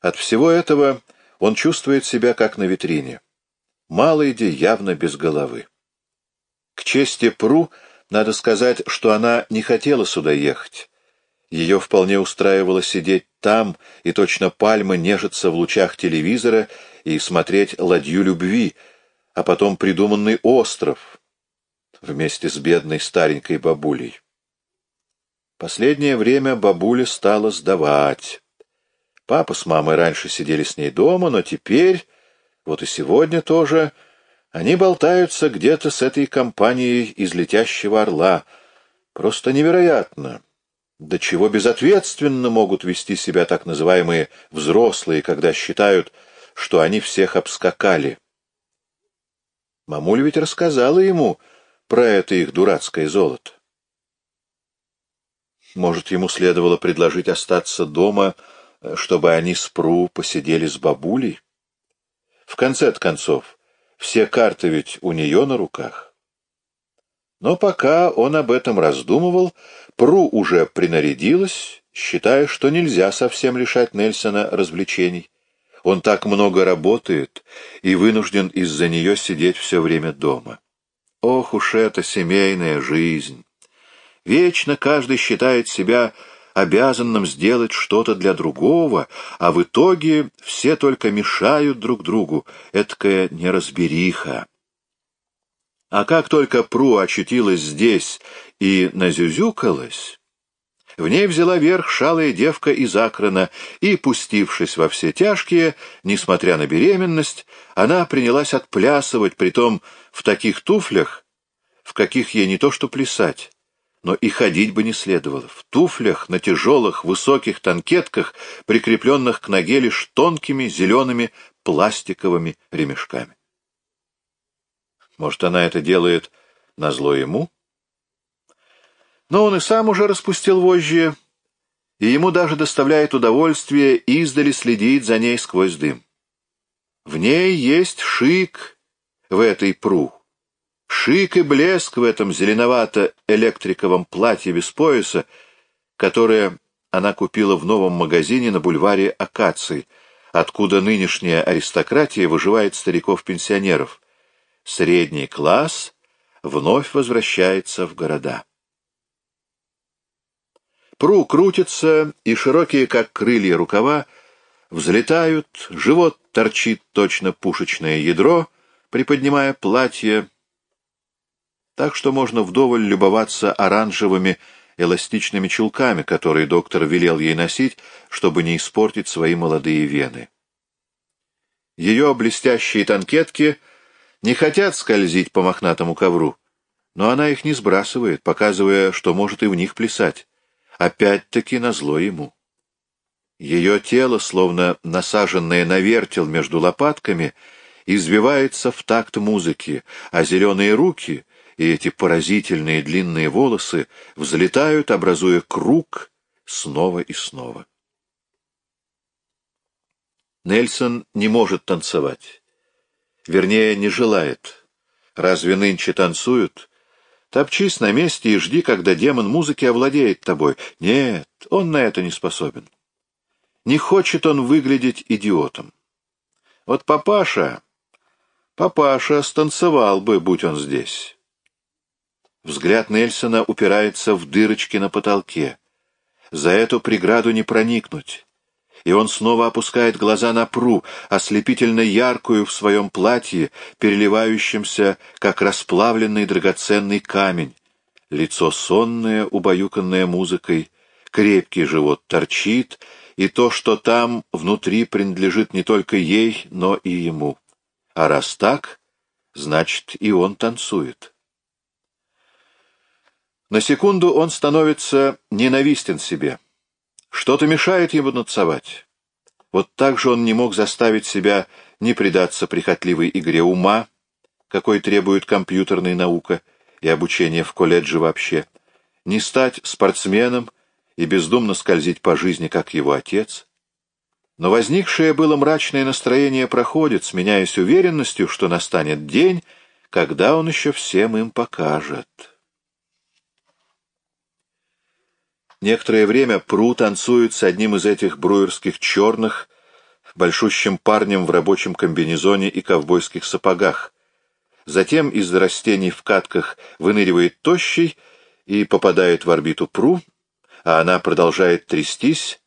От всего этого он чувствует себя как на витрине. Малыди явно без головы. К чести Пру надо сказать, что она не хотела сюда ехать. Ее вполне устраивало сидеть там и точно пальмы нежиться в лучах телевизора и смотреть «Ладью любви», а потом придуманный остров вместе с бедной старенькой бабулей. Последнее время бабуля стала сдавать. Папа с мамой раньше сидели с ней дома, но теперь, вот и сегодня тоже, они болтаются где-то с этой компанией из «Летящего орла». Просто невероятно. До чего безответственно могут вести себя так называемые взрослые, когда считают, что они всех обскакали. Мамуль ведь рассказала ему про это их дурацкое золото. Может, ему следовало предложить остаться дома, чтобы они с Пру посидели с бабулей? В конце концов, все карты ведь у нее на руках. Но пока он об этом раздумывал, Пру уже принарядилась, считая, что нельзя совсем лишать Нельсона развлечений. Он так много работает и вынужден из-за нее сидеть все время дома. Ох уж эта семейная жизнь! Вечно каждый считает себя обязанным сделать что-то для другого, а в итоге все только мешают друг другу, эткая неразбериха. А как только Пру очутилась здесь и назюзюкалась, в ней взяла верх шалая девка из Акрона, и, пустившись во все тяжкие, несмотря на беременность, она принялась отплясывать, притом в таких туфлях, в каких ей не то что плясать, но и ходить бы не следовало. В туфлях на тяжелых высоких танкетках, прикрепленных к ноге лишь тонкими зелеными пластиковыми ремешками. Может, она это делает назло ему? Но он и сам уже распустил вожжи, и ему даже доставляет удовольствие издали следить за ней сквозь дым. В ней есть шик в этой пру. Шик и блеск в этом зеленовато-электриковом платье без пояса, которое она купила в новом магазине на бульваре Акаций, откуда нынешняя аристократия выживает стариков-пенсионеров. Средний класс вновь возвращается в города. Пру крутится, и широкие, как крылья, рукава взлетают, живот торчит точно пушечное ядро, приподнимая платье, так что можно вдоволь любоваться оранжевыми эластичными чулками, которые доктор велел ей носить, чтобы не испортить свои молодые вены. Ее блестящие танкетки не хотят скользить по мохнатому ковру, но она их не сбрасывает, показывая, что может и в них плясать, опять-таки назло ему. Ее тело, словно насаженное на вертел между лопатками, извивается в такт музыки, а зеленые руки — и эти поразительные длинные волосы взлетают, образуя круг снова и снова. Нельсон не может танцевать. Вернее, не желает. Разве нынче танцуют? Топчись на месте и жди, когда демон музыки овладеет тобой. Нет, он на это не способен. Не хочет он выглядеть идиотом. Вот папаша... Папаша станцевал бы, будь он здесь. Взгляд Нельсона упирается в дырочки на потолке. За эту преграду не проникнуть. И он снова опускает глаза на пру, ослепительно яркую в своем платье, переливающемся, как расплавленный драгоценный камень. Лицо сонное, убаюканное музыкой, крепкий живот торчит, и то, что там внутри принадлежит не только ей, но и ему. А раз так, значит, и он танцует. На секунду он становится ненавистен себе. Что-то мешает ему танцевать. Вот так же он не мог заставить себя не предаться прихотливой игре ума, какой требует компьютерная наука и обучение в колледже вообще, не стать спортсменом и бездумно скользить по жизни, как его отец. Но возникшее было мрачное настроение проходит, сменяясь уверенностью, что настанет день, когда он еще всем им покажет. Некоторое время Пру танцует с одним из этих бруерских черных, большущим парнем в рабочем комбинезоне и ковбойских сапогах. Затем из растений в катках выныривает тощий и попадает в орбиту Пру, а она продолжает трястись.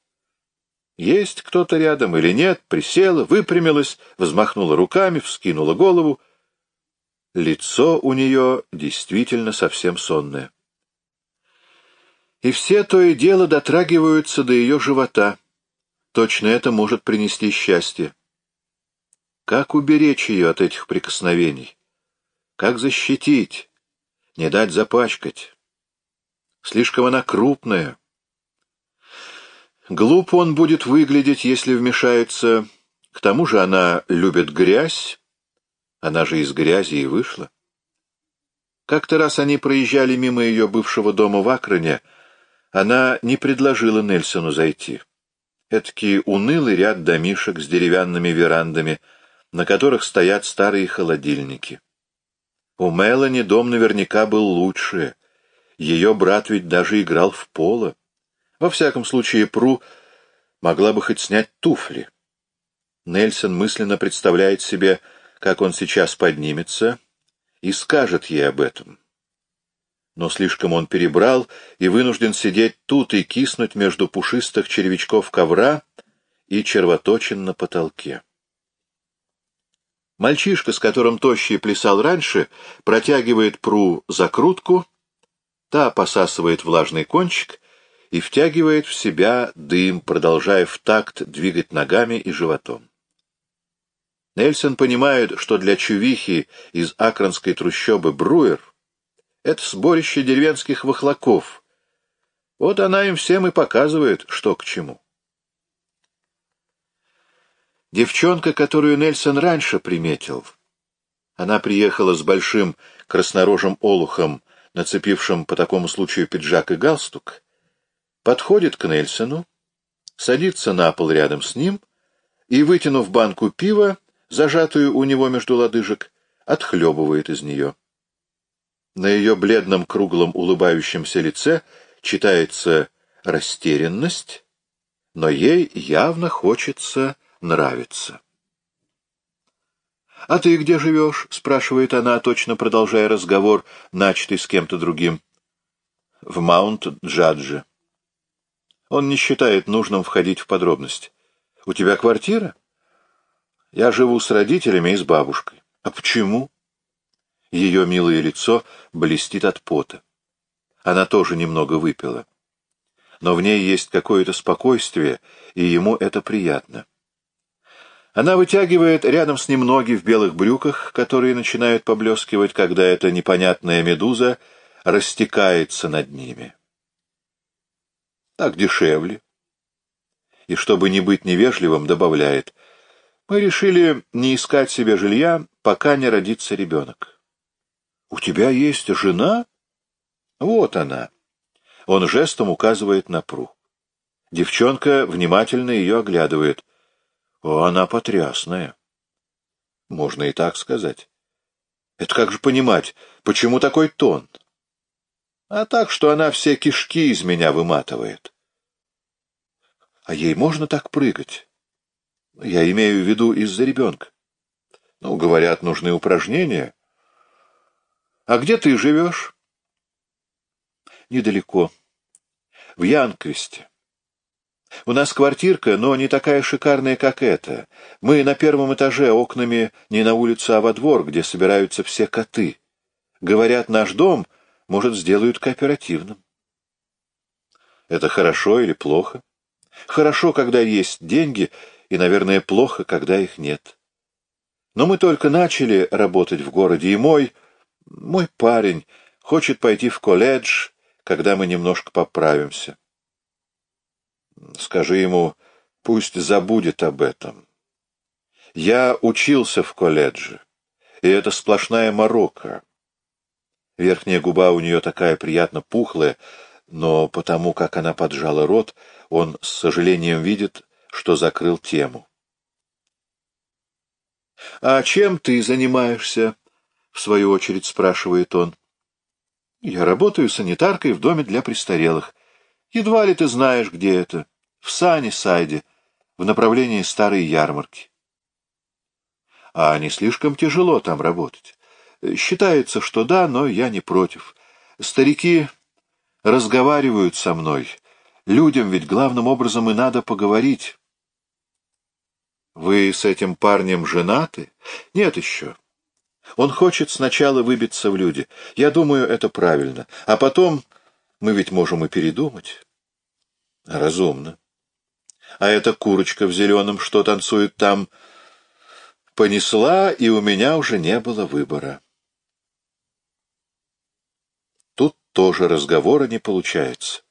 Есть кто-то рядом или нет, присела, выпрямилась, взмахнула руками, вскинула голову. Лицо у нее действительно совсем сонное. И все то и дело дотрагиваются до ее живота. Точно это может принести счастье. Как уберечь ее от этих прикосновений? Как защитить? Не дать запачкать? Слишком она крупная. Глупо он будет выглядеть, если вмешается. К тому же она любит грязь. Она же из грязи и вышла. Как-то раз они проезжали мимо ее бывшего дома в Акроне. Она не предложила Нельсону зайти. Эдакий унылый ряд домишек с деревянными верандами, на которых стоят старые холодильники. У Мелани дом наверняка был лучше. Ее брат ведь даже играл в поло. Во всяком случае, Пру могла бы хоть снять туфли. Нельсон мысленно представляет себе, как он сейчас поднимется и скажет ей об этом но слишком он перебрал и вынужден сидеть тут и киснуть между пушистых червячков ковра и червоточин на потолке. Мальчишка, с которым Тощий плясал раньше, протягивает пру закрутку, та посасывает влажный кончик и втягивает в себя дым, продолжая в такт двигать ногами и животом. Нельсон понимает, что для чувихи из акронской трущобы Бруер это сборище деревенских вахлаков. Вот она им всем и показывает, что к чему. Девчонка, которую Нельсон раньше приметил, она приехала с большим краснорожим олухом, нацепившим по такому случаю пиджак и галстук, подходит к Нельсону, садится на пол рядом с ним и, вытянув банку пива, зажатую у него между лодыжек, отхлебывает из нее. На ее бледном круглом улыбающемся лице читается растерянность, но ей явно хочется нравиться. «А ты где живешь?» — спрашивает она, точно продолжая разговор, начатый с кем-то другим. «В Маунт-Джадже». Он не считает нужным входить в подробности. «У тебя квартира?» «Я живу с родителями и с бабушкой». «А почему?» Ее милое лицо блестит от пота. Она тоже немного выпила. Но в ней есть какое-то спокойствие, и ему это приятно. Она вытягивает рядом с ним ноги в белых брюках, которые начинают поблескивать, когда эта непонятная медуза растекается над ними. Так дешевле. И чтобы не быть невежливым, добавляет, мы решили не искать себе жилья, пока не родится ребенок. «У тебя есть жена?» «Вот она». Он жестом указывает на Пру. Девчонка внимательно ее оглядывает. «О, она потрясная». Можно и так сказать. Это как же понимать, почему такой тон? А так, что она все кишки из меня выматывает. А ей можно так прыгать? Я имею в виду из-за ребенка. Ну, говорят, нужны упражнения. А где ты живешь? Недалеко. В Янквисте. У нас квартирка, но не такая шикарная, как эта. Мы на первом этаже, окнами не на улицу, а во двор, где собираются все коты. Говорят, наш дом, может, сделают кооперативным. Это хорошо или плохо? Хорошо, когда есть деньги, и, наверное, плохо, когда их нет. Но мы только начали работать в городе, и мой мой парень хочет пойти в колледж, когда мы немножко поправимся. Скажи ему, пусть забудет об этом. Я учился в колледже, и это сплошная морока. Верхняя губа у нее такая приятно пухлая, но потому как она поджала рот, он с сожалением видит, что закрыл тему. «А чем ты занимаешься?» — в свою очередь спрашивает он. «Я работаю санитаркой в доме для престарелых. Едва ли ты знаешь, где это. В Сане-Сайде, в направлении старой ярмарки. А не слишком тяжело там работать? Считается, что да, но я не против. Старики разговаривают со мной. Людям ведь главным образом и надо поговорить. Вы с этим парнем женаты? Нет еще. Он хочет сначала выбиться в люди. Я думаю, это правильно. А потом мы ведь можем и передумать. Разумно. А эта курочка в зеленом, что танцует там, понесла, и у меня уже не было выбора. Тут тоже разговора не получается.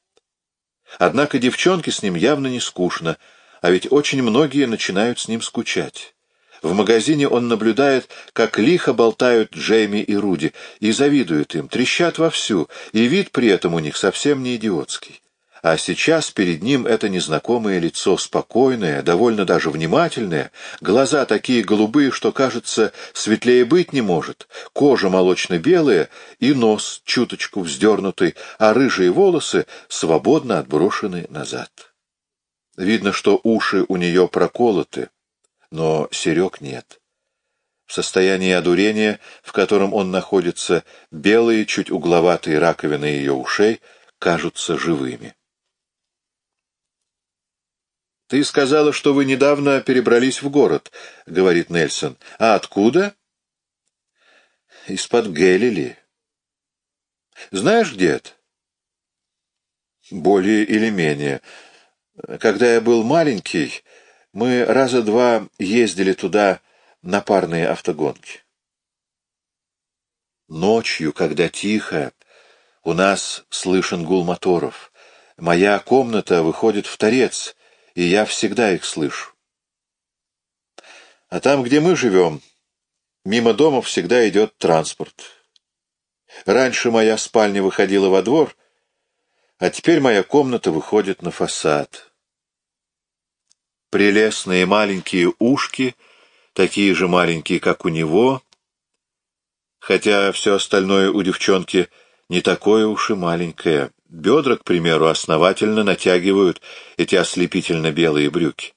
Однако девчонке с ним явно не скучно, а ведь очень многие начинают с ним скучать. В магазине он наблюдает, как лихо болтают Джейми и Руди, и завидует им, трещат вовсю, и вид при этом у них совсем не идиотский. А сейчас перед ним это незнакомое лицо, спокойное, довольно даже внимательное, глаза такие голубые, что, кажется, светлее быть не может, кожа молочно-белая и нос чуточку вздернутый, а рыжие волосы свободно отброшены назад. Видно, что уши у нее проколоты, но серег нет. В состоянии одурения, в котором он находится, белые, чуть угловатые раковины ее ушей кажутся живыми. «Ты сказала, что вы недавно перебрались в город», — говорит Нельсон. «А откуда?» «Из-под Гелили». «Знаешь, это?» «Более или менее. Когда я был маленький, мы раза два ездили туда на парные автогонки. Ночью, когда тихо, у нас слышен гул моторов. Моя комната выходит в торец — и я всегда их слышу. А там, где мы живем, мимо дома всегда идет транспорт. Раньше моя спальня выходила во двор, а теперь моя комната выходит на фасад. Прелестные маленькие ушки, такие же маленькие, как у него, хотя все остальное у девчонки не такое уж и маленькое. Бедра, к примеру, основательно натягивают эти ослепительно белые брюки.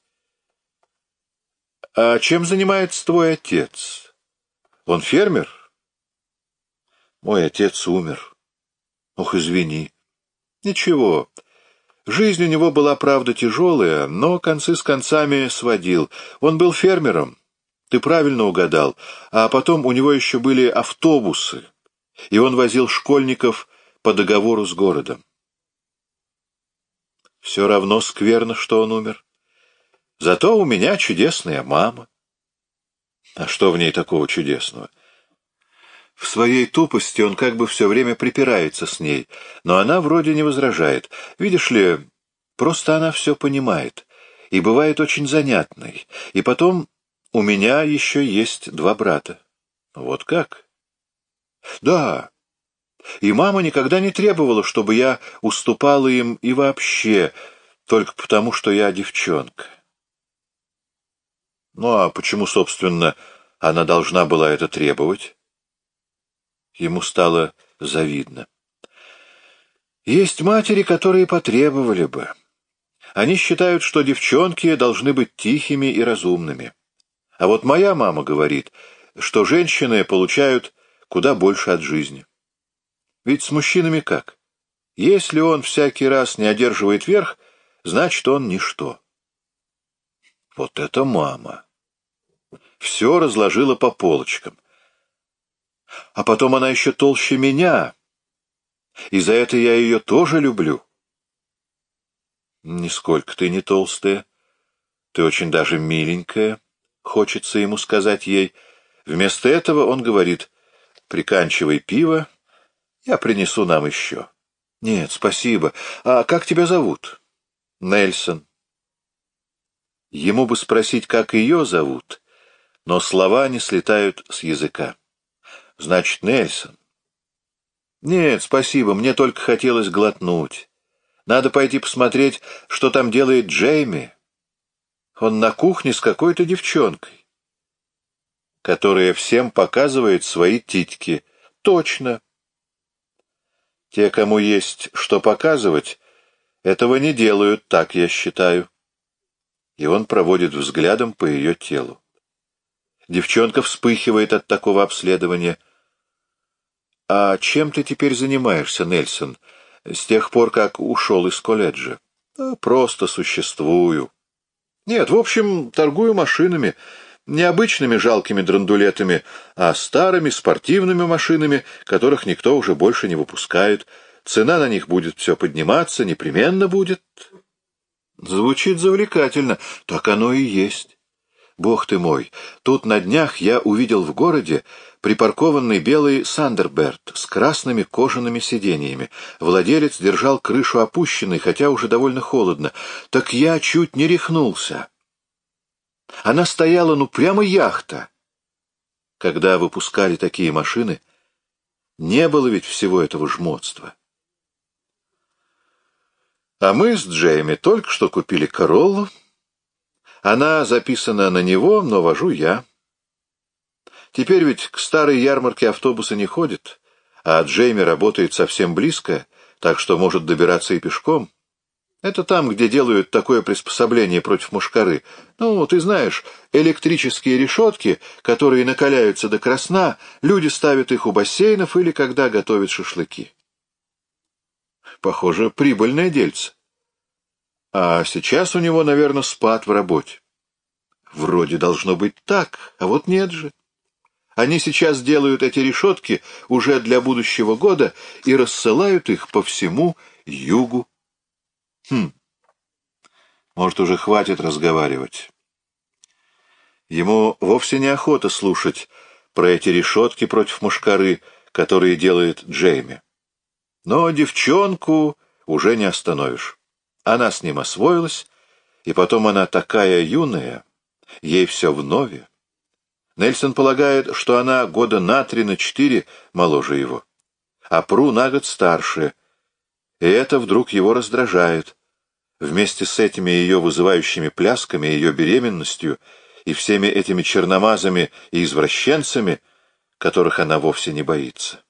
«А чем занимается твой отец? Он фермер?» «Мой отец умер. Ох, извини». «Ничего. Жизнь у него была, правда, тяжелая, но концы с концами сводил. Он был фермером. Ты правильно угадал. А потом у него еще были автобусы, и он возил школьников по договору с городом. Все равно скверно, что он умер. Зато у меня чудесная мама. А что в ней такого чудесного? В своей тупости он как бы все время припирается с ней, но она вроде не возражает. Видишь ли, просто она все понимает и бывает очень занятной. И потом у меня еще есть два брата. Вот как? Да, и мама никогда не требовала, чтобы я уступала им и вообще, только потому, что я девчонка. Ну а почему, собственно, она должна была это требовать? Ему стало завидно. Есть матери, которые потребовали бы. Они считают, что девчонки должны быть тихими и разумными. А вот моя мама говорит, что женщины получают куда больше от жизни. Ведь с мужчинами как? Если он всякий раз не одерживает верх, значит, он ничто. Вот это мама! Все разложила по полочкам. А потом она еще толще меня, и за это я ее тоже люблю. Нисколько ты не толстая, ты очень даже миленькая, хочется ему сказать ей. Вместо этого он говорит, приканчивай пиво, я принесу нам еще. Нет, спасибо. А как тебя зовут? Нельсон. Ему бы спросить, как ее зовут, но слова не слетают с языка. Значит, Нельсон. Нет, спасибо, мне только хотелось глотнуть. Надо пойти посмотреть, что там делает Джейми. Он на кухне с какой-то девчонкой, которая всем показывает свои титьки. Точно. Те, кому есть что показывать, этого не делают, так я считаю. и он проводит взглядом по ее телу. Девчонка вспыхивает от такого обследования. «А чем ты теперь занимаешься, Нельсон, с тех пор, как ушел из колледжа?» «Просто существую». «Нет, в общем, торгую машинами, не обычными жалкими драндулетами, а старыми спортивными машинами, которых никто уже больше не выпускает. Цена на них будет все подниматься, непременно будет». Звучит завлекательно. Так оно и есть. Бог ты мой, тут на днях я увидел в городе припаркованный белый Сандерберт с красными кожаными сиденьями. Владелец держал крышу опущенной, хотя уже довольно холодно. Так я чуть не рехнулся. Она стояла, ну, прямо яхта. Когда выпускали такие машины, не было ведь всего этого жмотства. А мы с Джейми только что купили Короллу. Она записана на него, но вожу я. Теперь ведь к старой ярмарке автобусы не ходят, а Джейми работает совсем близко, так что может добираться и пешком. Это там, где делают такое приспособление против мушкары. Ну, ты знаешь, электрические решетки, которые накаляются до красна, люди ставят их у бассейнов или когда готовят шашлыки. Похоже, прибыльное дельце. А сейчас у него, наверное, спад в работе. Вроде должно быть так, а вот нет же. Они сейчас делают эти решетки уже для будущего года и рассылают их по всему югу Хм. Может, уже хватит разговаривать. Ему вовсе неохота слушать про эти решетки против мушкары, которые делает Джейми. Но девчонку уже не остановишь. Она с ним освоилась, и потом она такая юная, ей все вновь. Нельсон полагает, что она года на три, на четыре моложе его, а Пру на год старше — и это вдруг его раздражает. Вместе с этими ее вызывающими плясками, ее беременностью и всеми этими черномазами и извращенцами, которых она вовсе не боится.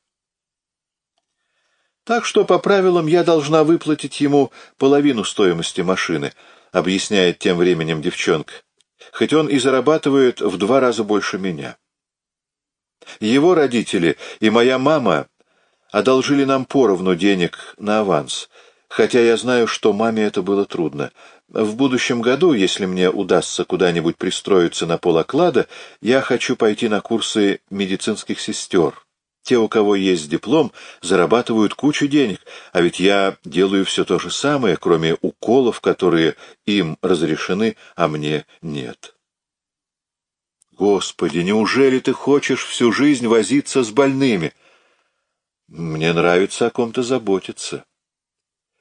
Так что по правилам я должна выплатить ему половину стоимости машины, объясняет тем временем девчонка, хоть он и зарабатывает в два раза больше меня. Его родители и моя мама одолжили нам поровну денег на аванс, хотя я знаю, что маме это было трудно. В будущем году, если мне удастся куда-нибудь пристроиться на полоклада, я хочу пойти на курсы медицинских сестер. Те, у кого есть диплом, зарабатывают кучу денег, а ведь я делаю все то же самое, кроме уколов, которые им разрешены, а мне нет. Господи, неужели ты хочешь всю жизнь возиться с больными? Мне нравится о ком-то заботиться.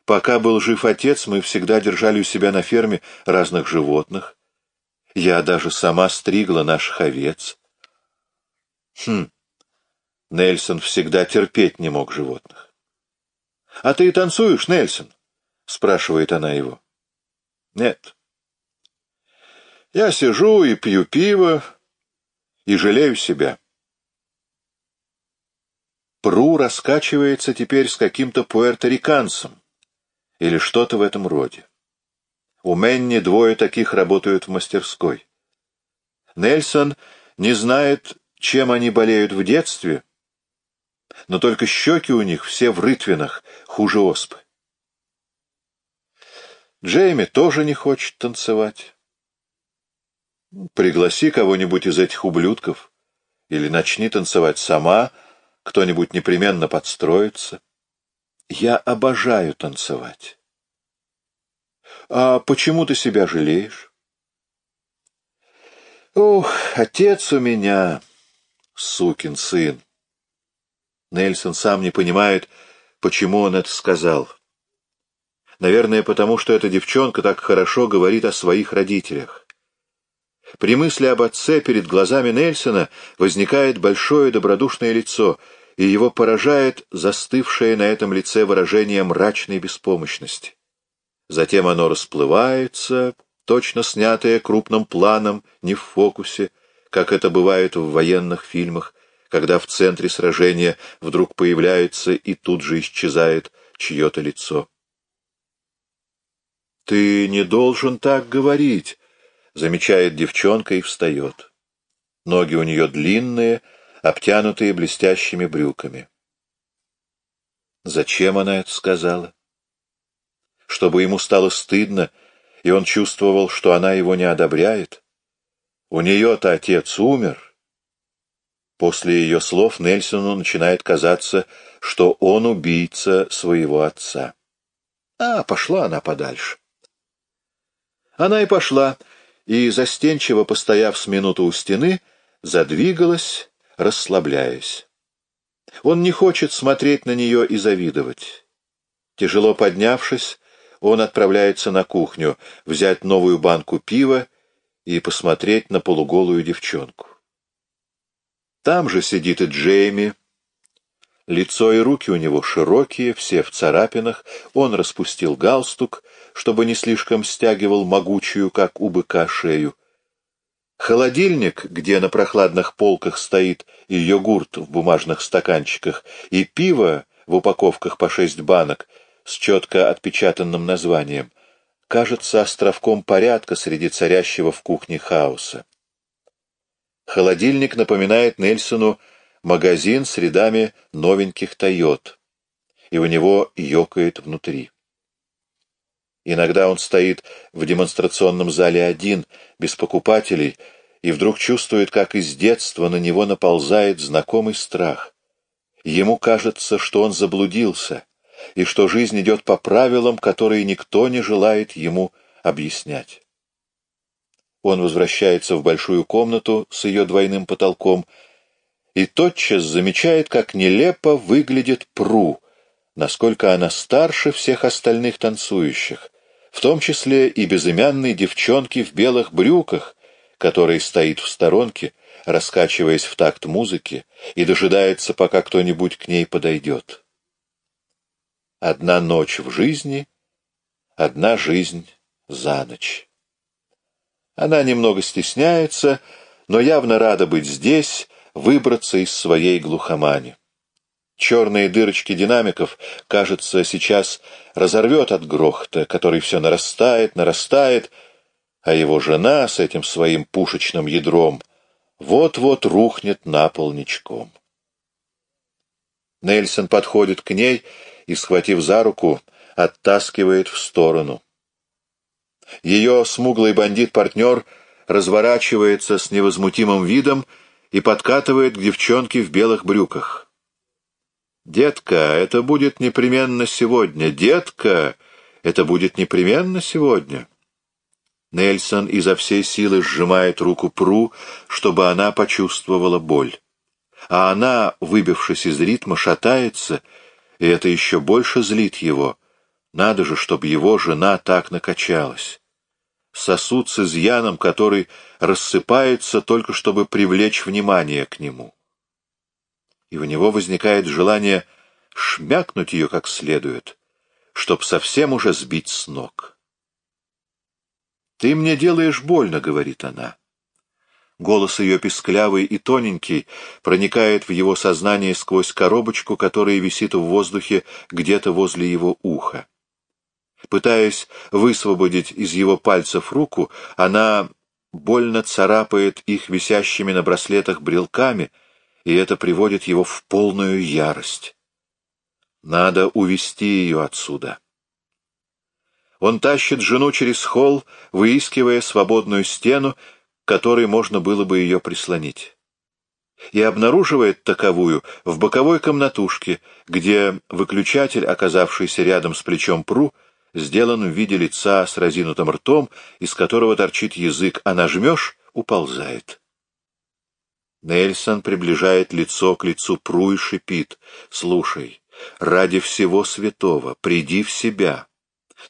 Пока был жив отец, мы всегда держали у себя на ферме разных животных. Я даже сама стригла наших овец. Хм, Нельсон всегда терпеть не мог животных. — А ты танцуешь, Нельсон? — спрашивает она его. — Нет. Я сижу и пью пиво и жалею себя. Пру раскачивается теперь с каким-то пуэрториканцем или что-то в этом роде. У Менни двое таких работают в мастерской. Нельсон не знает, чем они болеют в детстве, но только щеки у них все в рытвинах, хуже оспы. Джейми тоже не хочет танцевать. Пригласи кого-нибудь из этих ублюдков или начни танцевать сама — кто-нибудь непременно подстроится. Я обожаю танцевать. А почему ты себя жалеешь? Ух, отец у меня, сукин сын. Нельсон сам не понимает, почему он это сказал. Наверное, потому что эта девчонка так хорошо говорит о своих родителях. При мысли об отце перед глазами Нельсона возникает большое добродушное лицо, и его поражает застывшее на этом лице выражение мрачной беспомощности. Затем оно расплывается, точно снятое крупным планом, не в фокусе, как это бывает в военных фильмах, когда в центре сражения вдруг появляется и тут же исчезает чье-то лицо. «Ты не должен так говорить», замечает девчонка и встает. Ноги у нее длинные, обтянутые блестящими брюками. Зачем она это сказала? Чтобы ему стало стыдно, и он чувствовал, что она его не одобряет. У нее-то отец умер. После ее слов Нельсону начинает казаться, что он убийца своего отца. А, пошла она подальше. Она и пошла, и, застенчиво постояв с минуту у стены, задвигалась, расслабляясь. Он не хочет смотреть на нее и завидовать. Тяжело поднявшись, он отправляется на кухню, взять новую банку пива и посмотреть на полуголую девчонку. Там же сидит и Джейми. Лицо и руки у него широкие, все в царапинах. Он распустил галстук, чтобы не слишком стягивал могучую, как у быка, шею. Холодильник, где на прохладных полках стоит и йогурт в бумажных стаканчиках, и пиво в упаковках по шесть банок с четко отпечатанным названием, кажется островком порядка среди царящего в кухне хаоса. Холодильник напоминает Нельсону магазин с рядами новеньких «Тойот», и у него ёкает внутри. Иногда он стоит в демонстрационном зале один, без покупателей, и вдруг чувствует, как из детства на него наползает знакомый страх. Ему кажется, что он заблудился, и что жизнь идет по правилам, которые никто не желает ему объяснять. Он возвращается в большую комнату с ее двойным потолком и тотчас замечает, как нелепо выглядит Пру, насколько она старше всех остальных танцующих, в том числе и безымянной девчонки в белых брюках, которая стоит в сторонке, раскачиваясь в такт музыки, и дожидается, пока кто-нибудь к ней подойдет. Одна ночь в жизни, одна жизнь за ночь. Она немного стесняется, но явно рада быть здесь, выбраться из своей глухомани. Черные дырочки динамиков, кажется, сейчас разорвет от грохота, который все нарастает, нарастает, а его жена с этим своим пушечным ядром вот-вот рухнет на. Нельсон подходит к ней и, схватив за руку, оттаскивает в сторону. Ее смуглый бандит-партнер разворачивается с невозмутимым видом и подкатывает к девчонке в белых брюках. «Детка, это будет непременно сегодня! Детка, это будет непременно сегодня!» Нельсон изо всей силы сжимает руку Пру, чтобы она почувствовала боль. А она, выбившись из ритма, шатается, и это еще больше злит его. Надо же, чтобы его жена так накачалась сосуд с изъяном, который рассыпается только чтобы привлечь внимание к нему. И у него возникает желание шмякнуть ее как следует, чтоб совсем уже сбить с ног. «Ты мне делаешь больно», — говорит она. Голос ее песклявый и тоненький проникает в его сознание сквозь коробочку, которая висит в воздухе где-то возле его уха. Пытаясь высвободить из его пальцев руку, она больно царапает их висящими на браслетах брелками, и это приводит его в полную ярость. Надо увести ее отсюда. Он тащит жену через холл, выискивая свободную стену, к которой можно было бы ее прислонить. И обнаруживает таковую в боковой комнатушке, где выключатель, оказавшийся рядом с плечом Пру, сделан в виде лица с разинутым ртом, из которого торчит язык, а нажмешь — уползает. Нельсон приближает лицо к лицу Пру и шипит. «Слушай, ради всего святого, приди в себя.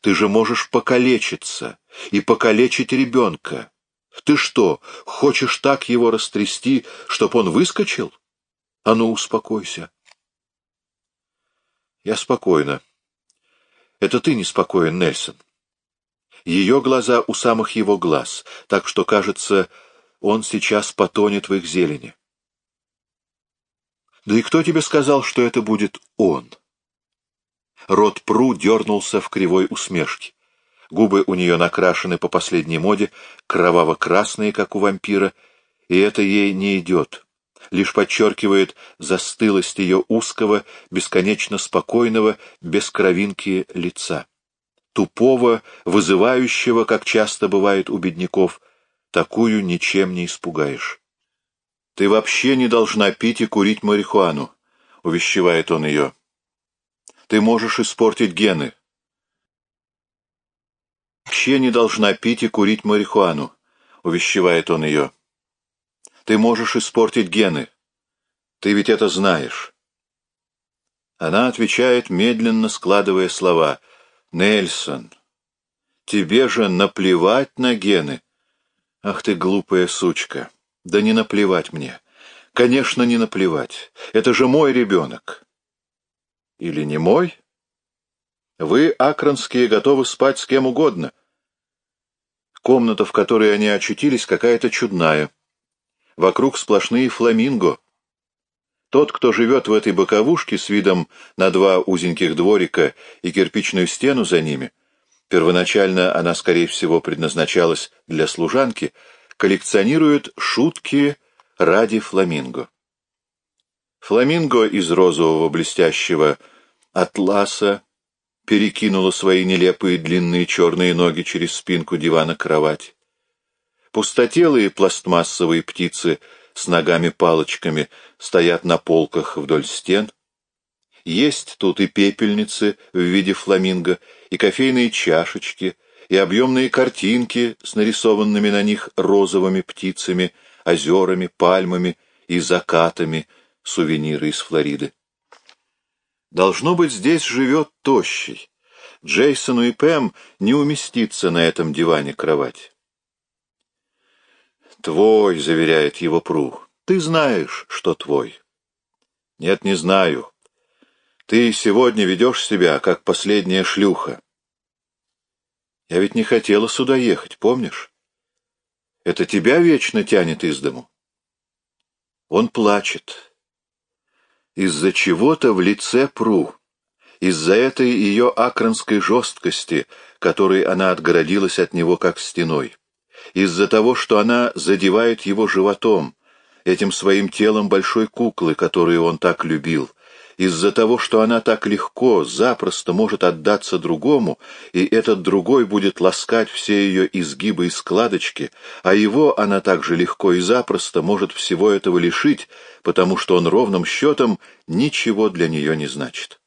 Ты же можешь покалечиться и покалечить ребенка. Ты что, хочешь так его растрясти, чтоб он выскочил? А ну, успокойся». «Я спокойно», это ты неспокоен, Нельсон. Ее глаза у самых его глаз, так что, кажется, он сейчас потонет в их зелени. Да и кто тебе сказал, что это будет он? Рот Пру дернулся в кривой усмешке. Губы у нее накрашены по последней моде, кроваво-красные, как у вампира, и это ей не идет, лишь подчеркивает застылость ее узкого, бесконечно спокойного, без кровинки лица. Тупого, вызывающего, как часто бывает у бедняков, такую ничем не испугаешь. «Ты вообще не должна пить и курить марихуану», — увещевает он ее. «Ты можешь испортить гены». «Вообще не должна пить и курить марихуану», — увещевает он ее. «Ты можешь испортить гены. Ты ведь это знаешь». Она отвечает, медленно складывая слова. «Нельсон, тебе же наплевать на гены». «Ах ты глупая сучка! Да не наплевать мне! Конечно, не наплевать! Это же мой ребенок!» «Или не мой?» «Вы, акронские, готовы спать с кем угодно». Комната, в которой они очутились, какая-то чудная. Вокруг сплошные фламинго. Тот, кто живет в этой боковушке с видом на два узеньких дворика и кирпичную стену за ними — первоначально она, скорее всего, предназначалась для служанки, коллекционирует шутки ради фламинго. Фламинго из розового блестящего атласа перекинула свои нелепые длинные черные ноги через спинку дивана кровать. Пустотелые пластмассовые птицы с ногами-палочками стоят на полках вдоль стен. Есть тут и пепельницы в виде фламинго, и кофейные чашечки, и объемные картинки с нарисованными на них розовыми птицами, озерами, пальмами и закатами, сувениры из Флориды. Должно быть, здесь живет тощий. Джейсону и Пэм не уместиться на этом диване кровать. «Твой», — заверяет его Пру, — «ты знаешь, что твой». «Нет, не знаю. Ты сегодня ведешь себя, как последняя шлюха. Я ведь не хотела сюда ехать, помнишь? Это тебя вечно тянет из дому. Он плачет. Из-за чего-то в лице Пру. Из-за этой ее акронской жесткости, которой она отгородилась от него как стеной. Из-за того, что она задевает его животом, этим своим телом большой куклы, которую он так любил — из-за того, что она так легко, запросто может отдаться другому, и этот другой будет ласкать все ее изгибы и складочки, а его она также легко и запросто может всего этого лишить, потому что он ровным счетом ничего для нее не значит.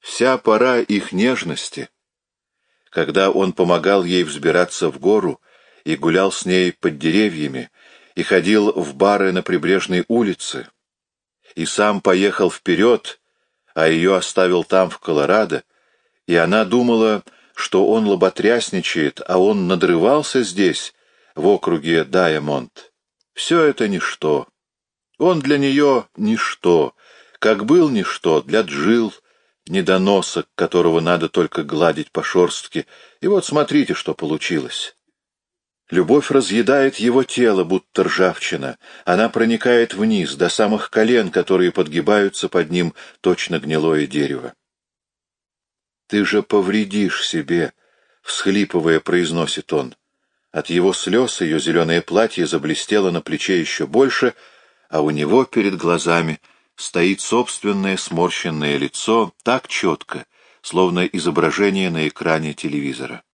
Вся пора их нежности, когда он помогал ей взбираться в гору и гулял с ней под деревьями, и ходил в бары на прибрежной улице, и сам поехал вперед, а ее оставил там, в Колорадо, и она думала, что он лоботрясничает, а он надрывался здесь, в округе Дайамонд. Все это ничто. Он для нее ничто, как был ничто для Джил, недоносок, которого надо только гладить по шорстке, и вот смотрите, что получилось. Любовь разъедает его тело, будто ржавчина. Она проникает вниз, до самых колен, которые подгибаются под ним, точно гнилое дерево. «Ты же повредишь себе», — всхлипывая, произносит он. От его слез ее зеленое платье заблестело на плече еще больше, а у него перед глазами стоит собственное сморщенное лицо так четко, словно изображение на экране телевизора.